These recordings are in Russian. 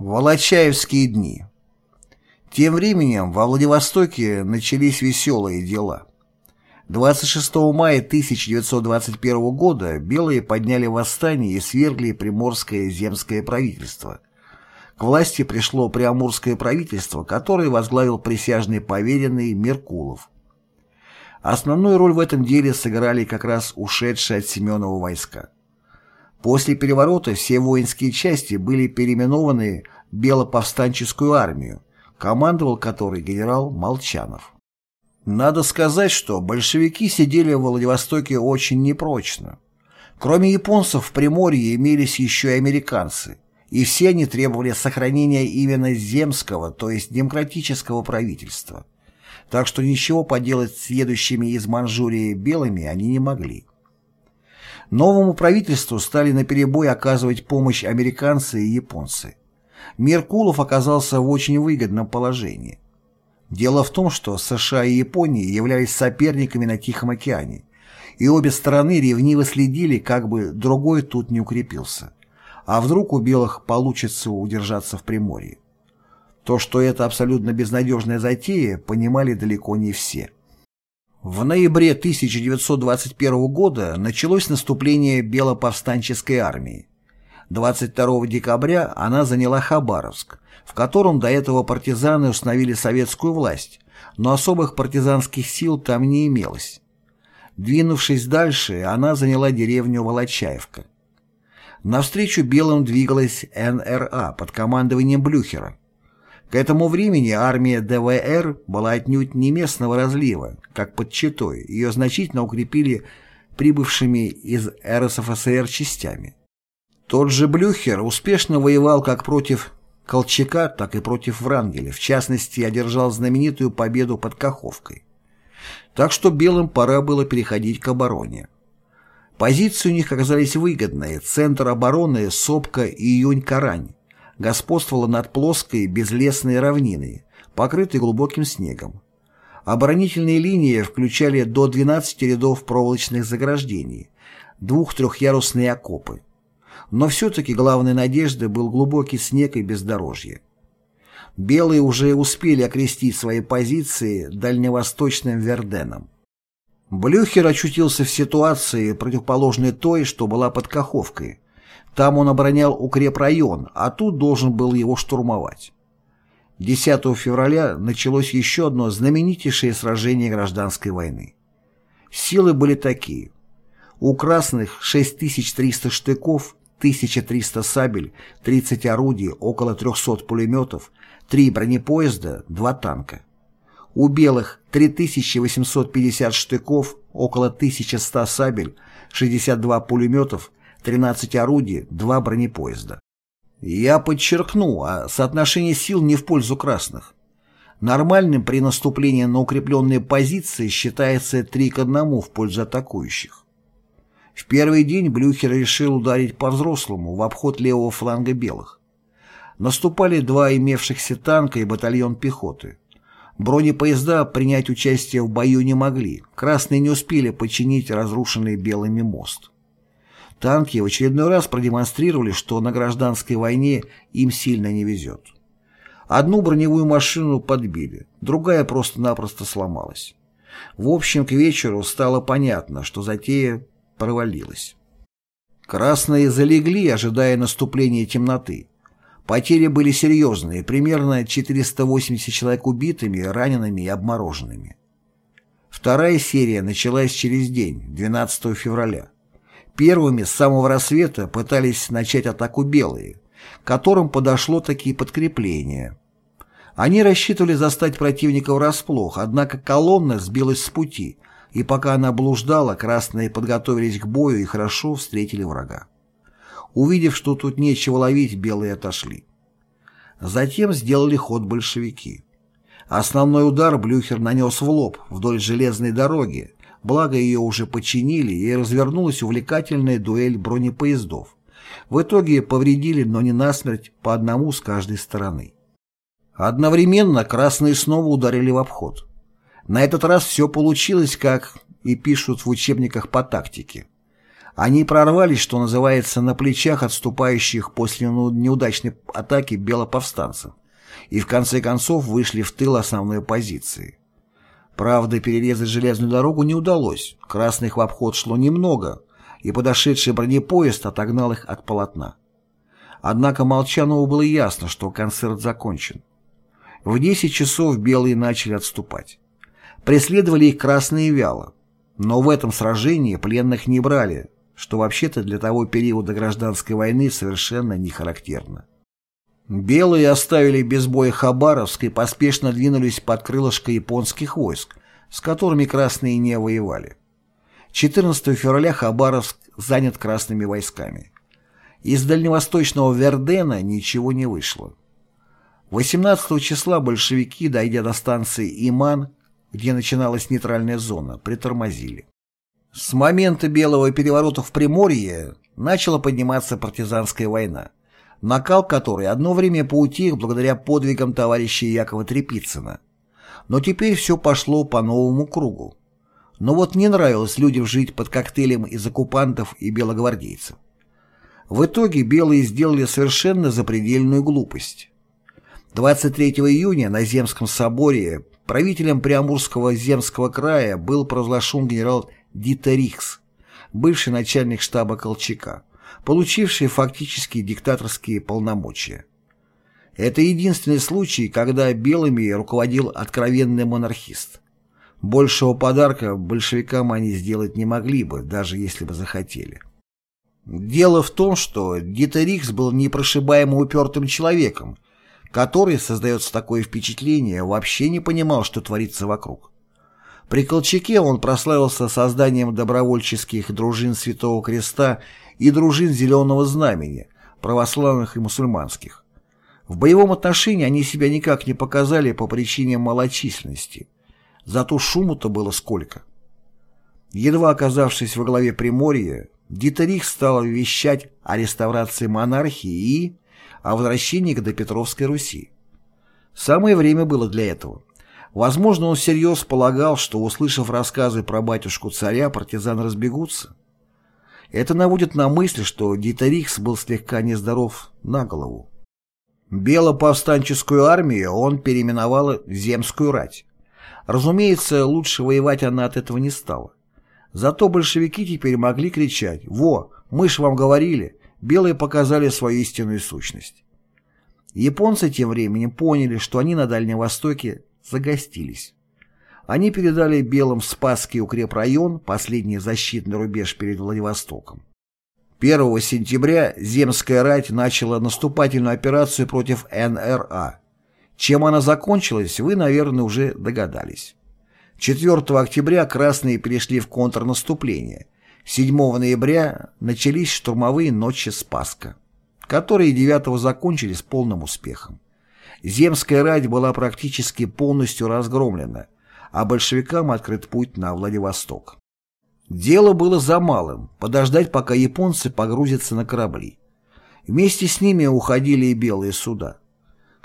Волочаевские дни. Тем временем во Владивостоке начались веселые дела. 26 мая 1921 года белые подняли восстание и свергли Приморское земское правительство. К власти пришло Приамурское правительство, которое возглавил присяжный поверенный Меркулов. Основную роль в этом деле сыграли как раз ушедшие от Семенова войска. После переворота все воинские части были переименованы в Белоповстанческую армию, командовал которой генерал Молчанов. Надо сказать, что большевики сидели в Владивостоке очень непрочно. Кроме японцев в Приморье имелись еще и американцы, и все они требовали сохранения именно земского, то есть демократического правительства. Так что ничего поделать с едущими из Манчжурии белыми они не могли. Новому правительству стали наперебой оказывать помощь американцы и японцы. Меркулов оказался в очень выгодном положении. Дело в том, что США и Япония являлись соперниками на Тихом океане, и обе стороны ревниво следили, как бы другой тут не укрепился. А вдруг у белых получится удержаться в Приморье? То, что это абсолютно безнадежная затея, понимали далеко не все. В ноябре 1921 года началось наступление Белоповстанческой армии. 22 декабря она заняла Хабаровск, в котором до этого партизаны установили советскую власть, но особых партизанских сил там не имелось. Двинувшись дальше, она заняла деревню Волочаевка. Навстречу белым двигалась НРА под командованием Блюхера. К этому времени армия ДВР была отнюдь не местного разлива, как под Читой, ее значительно укрепили прибывшими из РСФСР частями. Тот же Блюхер успешно воевал как против Колчака, так и против Врангеля, в частности, одержал знаменитую победу под Каховкой. Так что белым пора было переходить к обороне. Позиции у них оказались выгодные, центр обороны – Сопка и Июнь-Карань, господствовала над плоской безлесной равниной, покрытой глубоким снегом. Оборонительные линии включали до 12 рядов проволочных заграждений, двух-трехъярусные окопы. Но все-таки главной надеждой был глубокий снег и бездорожье. Белые уже успели окрестить свои позиции дальневосточным Верденом. Блюхер очутился в ситуации, противоположной той, что была под Каховкой, там он оборонял укрепрайон, а тут должен был его штурмовать. 10 февраля началось еще одно знаменитейшее сражение гражданской войны. Силы были такие. У красных 6300 штыков, 1300 сабель, 30 орудий, около 300 пулеметов, 3 бронепоезда, 2 танка. У белых 3850 штыков, около 1100 сабель, 62 пулеметов, 13 орудий, 2 бронепоезда. Я подчеркну, а соотношение сил не в пользу красных. Нормальным при наступлении на укрепленные позиции считается 3 к 1 в пользу атакующих. В первый день Блюхер решил ударить по-взрослому в обход левого фланга белых. Наступали два имевшихся танка и батальон пехоты. Бронепоезда принять участие в бою не могли, красные не успели починить разрушенный белыми мост. Танки в очередной раз продемонстрировали, что на гражданской войне им сильно не везет. Одну броневую машину подбили, другая просто-напросто сломалась. В общем, к вечеру стало понятно, что затея провалилась. Красные залегли, ожидая наступления темноты. Потери были серьезные, примерно 480 человек убитыми, ранеными и обмороженными. Вторая серия началась через день, 12 февраля. Первыми с самого рассвета пытались начать атаку белые, которым подошло такие подкрепления. Они рассчитывали застать противника врасплох, однако колонна сбилась с пути, и пока она блуждала, красные подготовились к бою и хорошо встретили врага. Увидев, что тут нечего ловить, белые отошли. Затем сделали ход большевики. Основной удар Блюхер нанес в лоб вдоль железной дороги, благо ее уже починили, и развернулась увлекательная дуэль бронепоездов. В итоге повредили, но не насмерть, по одному с каждой стороны. Одновременно красные снова ударили в обход. На этот раз все получилось, как и пишут в учебниках по тактике. Они прорвались, что называется, на плечах отступающих после неудачной атаки белоповстанцев и в конце концов вышли в тыл основной позиции. Правда, перерезать железную дорогу не удалось, красных в обход шло немного, и подошедший бронепоезд отогнал их от полотна. Однако Молчанову было ясно, что концерт закончен. В 10 часов белые начали отступать. Преследовали их красные вяло, но в этом сражении пленных не брали, что вообще-то для того периода гражданской войны совершенно не характерно. Белые оставили без боя Хабаровск и поспешно двинулись под крылышко японских войск, с которыми красные не воевали. 14 февраля Хабаровск занят красными войсками. Из дальневосточного Вердена ничего не вышло. 18 числа большевики, дойдя до станции Иман, где начиналась нейтральная зона, притормозили. С момента Белого переворота в Приморье начала подниматься партизанская война накал которой одно время поутих благодаря подвигам товарища Якова Трепицына. Но теперь все пошло по новому кругу. Но вот не нравилось людям жить под коктейлем из оккупантов и белогвардейцев. В итоге белые сделали совершенно запредельную глупость. 23 июня на Земском соборе правителем Приамурского земского края был провозглашен генерал Дитерихс, бывший начальник штаба Колчака получившие фактически диктаторские полномочия. Это единственный случай, когда белыми руководил откровенный монархист. Большего подарка большевикам они сделать не могли бы, даже если бы захотели. Дело в том, что Дитерикс был непрошибаемо упертым человеком, который, создается такое впечатление, вообще не понимал, что творится вокруг. При Колчаке он прославился созданием добровольческих дружин Святого Креста и дружин Зеленого Знамени, православных и мусульманских. В боевом отношении они себя никак не показали по причине малочисленности. Зато шуму-то было сколько. Едва оказавшись во главе Приморья, Дитерих стал вещать о реставрации монархии и о возвращении к допетровской Руси. Самое время было для этого. Возможно, он всерьез полагал, что, услышав рассказы про батюшку-царя, партизаны разбегутся. Это наводит на мысль, что Дитерикс был слегка нездоров на голову. Белоповстанческую армию он переименовал в Земскую рать. Разумеется, лучше воевать она от этого не стала. Зато большевики теперь могли кричать «Во, мы ж вам говорили!» Белые показали свою истинную сущность. Японцы тем временем поняли, что они на Дальнем Востоке загостились. Они передали белым Спасский укрепрайон, последний защитный рубеж перед Владивостоком. 1 сентября Земская рать начала наступательную операцию против НРА. Чем она закончилась, вы, наверное, уже догадались. 4 октября красные перешли в контрнаступление. 7 ноября начались штурмовые ночи Спаска, которые 9 закончились полным успехом. Земская рать была практически полностью разгромлена – а большевикам открыт путь на Владивосток. Дело было за малым – подождать, пока японцы погрузятся на корабли. Вместе с ними уходили и белые суда.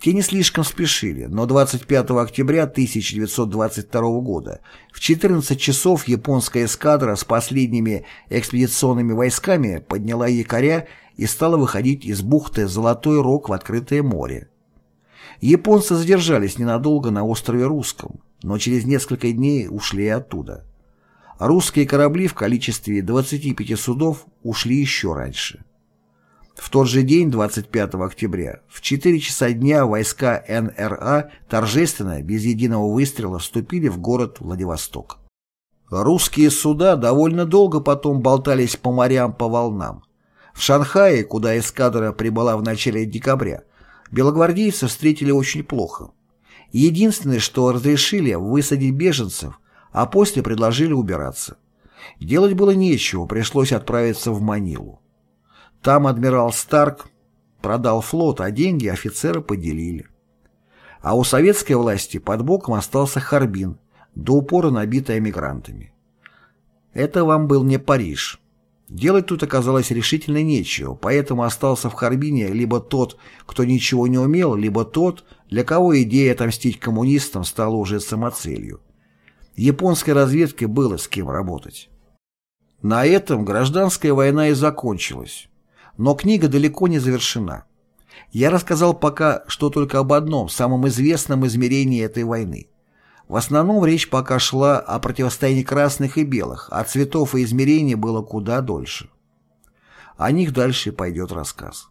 Те не слишком спешили, но 25 октября 1922 года в 14 часов японская эскадра с последними экспедиционными войсками подняла якоря и стала выходить из бухты Золотой Рог в открытое море. Японцы задержались ненадолго на острове Русском, но через несколько дней ушли оттуда. Русские корабли в количестве 25 судов ушли еще раньше. В тот же день, 25 октября, в 4 часа дня войска НРА торжественно, без единого выстрела, вступили в город Владивосток. Русские суда довольно долго потом болтались по морям по волнам. В Шанхае, куда эскадра прибыла в начале декабря, белогвардейцы встретили очень плохо. Единственное, что разрешили высадить беженцев, а после предложили убираться. Делать было нечего, пришлось отправиться в Манилу. Там адмирал Старк продал флот, а деньги офицеры поделили. А у советской власти под боком остался Харбин, до упора набитый эмигрантами. Это вам был не Париж. Делать тут оказалось решительно нечего, поэтому остался в Харбине либо тот, кто ничего не умел, либо тот, для кого идея отомстить коммунистам стала уже самоцелью. Японской разведке было с кем работать. На этом гражданская война и закончилась. Но книга далеко не завершена. Я рассказал пока что только об одном, самом известном измерении этой войны. В основном речь пока шла о противостоянии красных и белых, а цветов и измерений было куда дольше. О них дальше пойдет рассказ.